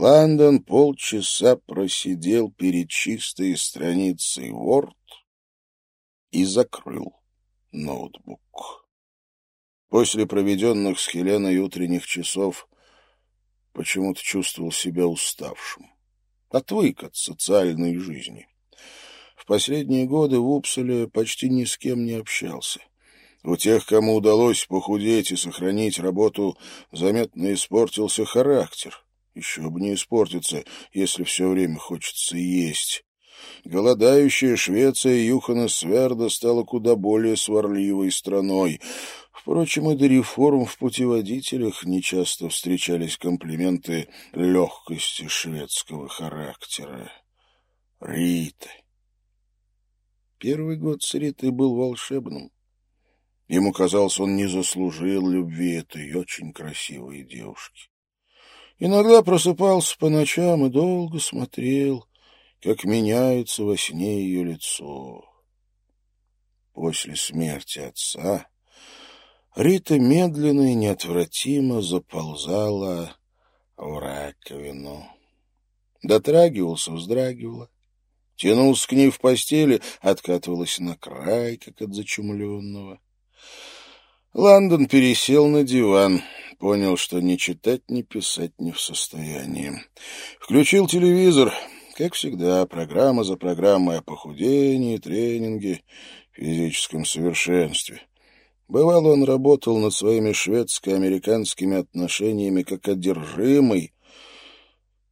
Лондон полчаса просидел перед чистой страницей Word и закрыл ноутбук. После проведенных с Хеленой утренних часов почему-то чувствовал себя уставшим. Отвык от социальной жизни. В последние годы в Упселе почти ни с кем не общался. У тех, кому удалось похудеть и сохранить работу, заметно испортился характер. Еще бы не испортиться, если все время хочется есть. Голодающая Швеция Юхана Сверда стала куда более сварливой страной. Впрочем, и до реформ в путеводителях нечасто встречались комплименты легкости шведского характера. Рита. Первый год с Ритой был волшебным. Ему казалось, он не заслужил любви этой очень красивой девушки. Иногда просыпался по ночам и долго смотрел, как меняется во сне ее лицо. После смерти отца Рита медленно и неотвратимо заползала в раковину. Дотрагивался, вздрагивала. Тянулся к ней в постели, откатывалась на край, как от зачумленного. Лондон пересел на диван, понял, что ни читать, ни писать не в состоянии. Включил телевизор. Как всегда, программа за программой о похудении, тренинге, физическом совершенстве. Бывало, он работал над своими шведско-американскими отношениями как одержимый,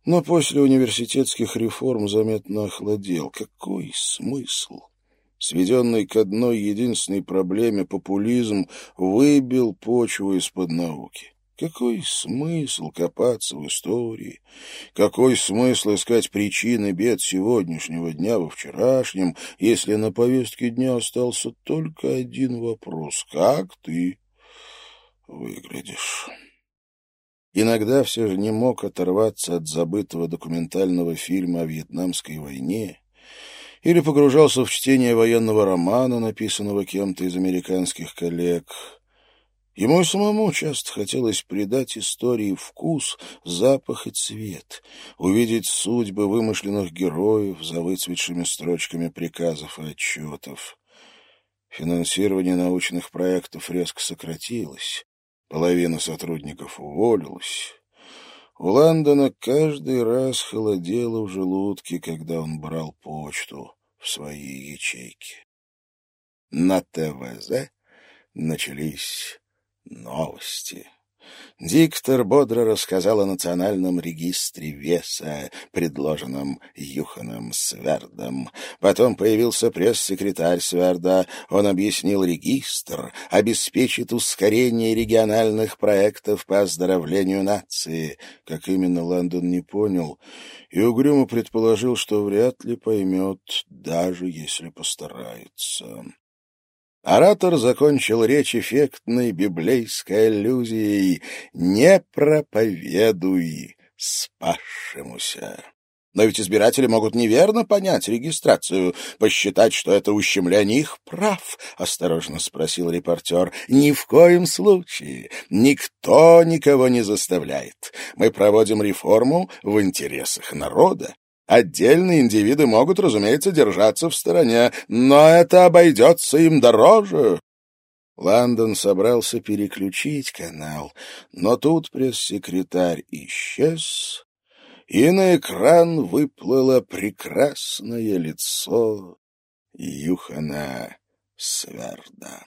но после университетских реформ заметно охладел. Какой смысл? Сведенный к одной единственной проблеме популизм выбил почву из-под науки. Какой смысл копаться в истории? Какой смысл искать причины бед сегодняшнего дня во вчерашнем, если на повестке дня остался только один вопрос — как ты выглядишь? Иногда все же не мог оторваться от забытого документального фильма о Вьетнамской войне или погружался в чтение военного романа, написанного кем-то из американских коллег — Ему самому часто хотелось придать истории вкус, запах и цвет, увидеть судьбы вымышленных героев за выцветшими строчками приказов и отчетов. Финансирование научных проектов резко сократилось, половина сотрудников уволилась. У Ландона каждый раз холодело в желудке, когда он брал почту в свои ячейки. На ТВЗ начались Новости. Диктор бодро рассказал о национальном регистре веса, предложенном Юханом Свердом. Потом появился пресс-секретарь Сверда. Он объяснил регистр, обеспечит ускорение региональных проектов по оздоровлению нации. Как именно Лондон не понял, и угрюмо предположил, что вряд ли поймет, даже если постарается. Оратор закончил речь эффектной библейской аллюзией «Не проповедуй спасшемуся». Но ведь избиратели могут неверно понять регистрацию, посчитать, что это ущемление их прав, — осторожно спросил репортер. — Ни в коем случае. Никто никого не заставляет. Мы проводим реформу в интересах народа. Отдельные индивиды могут, разумеется, держаться в стороне, но это обойдется им дороже. Лондон собрался переключить канал, но тут пресс-секретарь исчез, и на экран выплыло прекрасное лицо Юхана Сверда.